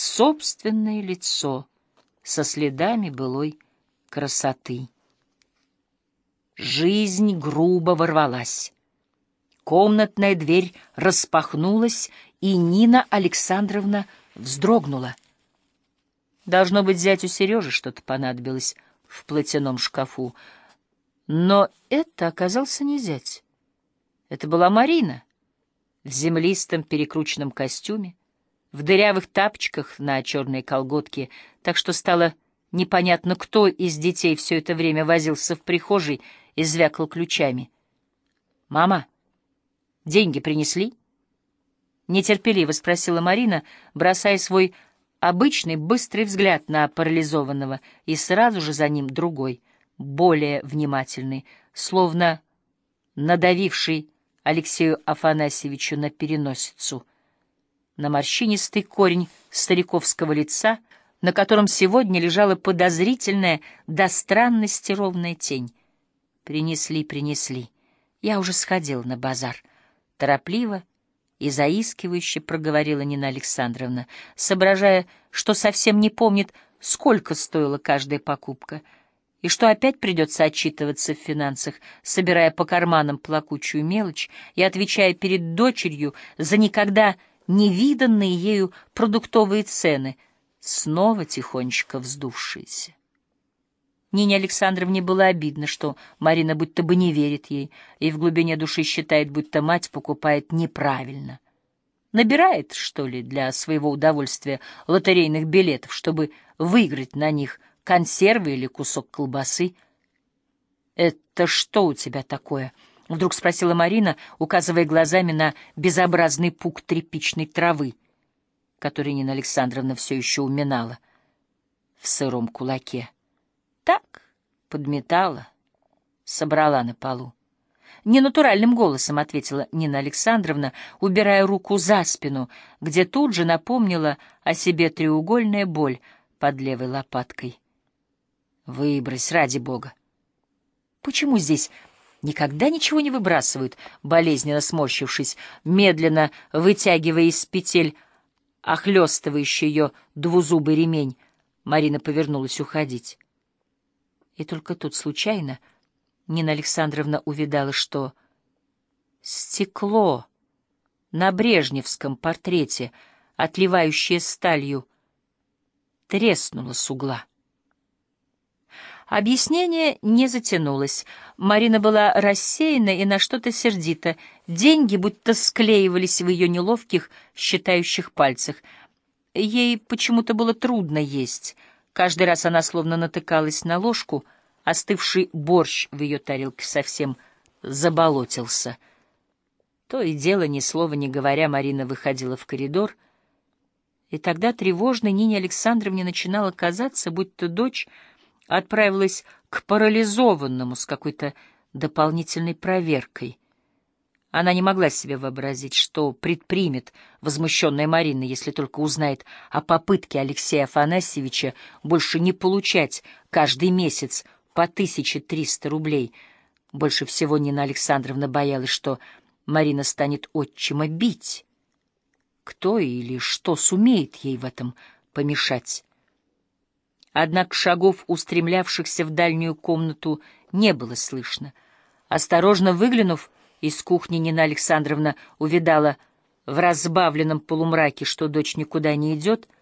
собственное лицо со следами былой красоты. Жизнь грубо ворвалась. Комнатная дверь распахнулась, и Нина Александровна вздрогнула. Должно быть, зятю Сережи что-то понадобилось в платяном шкафу. Но это оказался не зять. Это была Марина в землистом перекрученном костюме, в дырявых тапочках на черные колготки, так что стало непонятно, кто из детей все это время возился в прихожей и звякал ключами. «Мама, деньги принесли?» Нетерпеливо спросила Марина, бросая свой обычный быстрый взгляд на парализованного и сразу же за ним другой, более внимательный, словно надавивший Алексею Афанасьевичу на переносицу, на морщинистый корень стариковского лица, на котором сегодня лежала подозрительная до странности ровная тень. Принесли, принесли. Я уже сходил на базар. Торопливо и заискивающе проговорила Нина Александровна, соображая, что совсем не помнит, сколько стоила каждая покупка — и что опять придется отчитываться в финансах, собирая по карманам плакучую мелочь и отвечая перед дочерью за никогда невиданные ею продуктовые цены, снова тихонечко вздувшиеся. Нине Александровне было обидно, что Марина будто бы не верит ей и в глубине души считает, будто мать покупает неправильно. Набирает, что ли, для своего удовольствия лотерейных билетов, чтобы выиграть на них – консервы или кусок колбасы. «Это что у тебя такое?» — вдруг спросила Марина, указывая глазами на безобразный пук тряпичной травы, который Нина Александровна все еще уминала в сыром кулаке. «Так, подметала, собрала на полу». Ненатуральным голосом ответила Нина Александровна, убирая руку за спину, где тут же напомнила о себе треугольная боль под левой лопаткой. Выбрось, ради бога. Почему здесь никогда ничего не выбрасывают, болезненно сморщившись, медленно вытягивая из петель охлестывающий ее двузубый ремень, Марина повернулась уходить. И только тут случайно Нина Александровна увидала, что стекло на брежневском портрете, отливающее сталью, треснуло с угла. Объяснение не затянулось. Марина была рассеяна и на что-то сердита. Деньги будто склеивались в ее неловких, считающих пальцах. Ей почему-то было трудно есть. Каждый раз она словно натыкалась на ложку, остывший борщ в ее тарелке совсем заболотился. То и дело, ни слова не говоря, Марина выходила в коридор, и тогда тревожной Нине Александровне начинало казаться, будто дочь — отправилась к парализованному с какой-то дополнительной проверкой. Она не могла себе вообразить, что предпримет возмущенная Марина, если только узнает о попытке Алексея Афанасьевича больше не получать каждый месяц по 1300 рублей. Больше всего Нина Александровна боялась, что Марина станет отчима бить. Кто или что сумеет ей в этом помешать? Однако шагов, устремлявшихся в дальнюю комнату, не было слышно. Осторожно выглянув из кухни, Нина Александровна увидала в разбавленном полумраке, что дочь никуда не идет —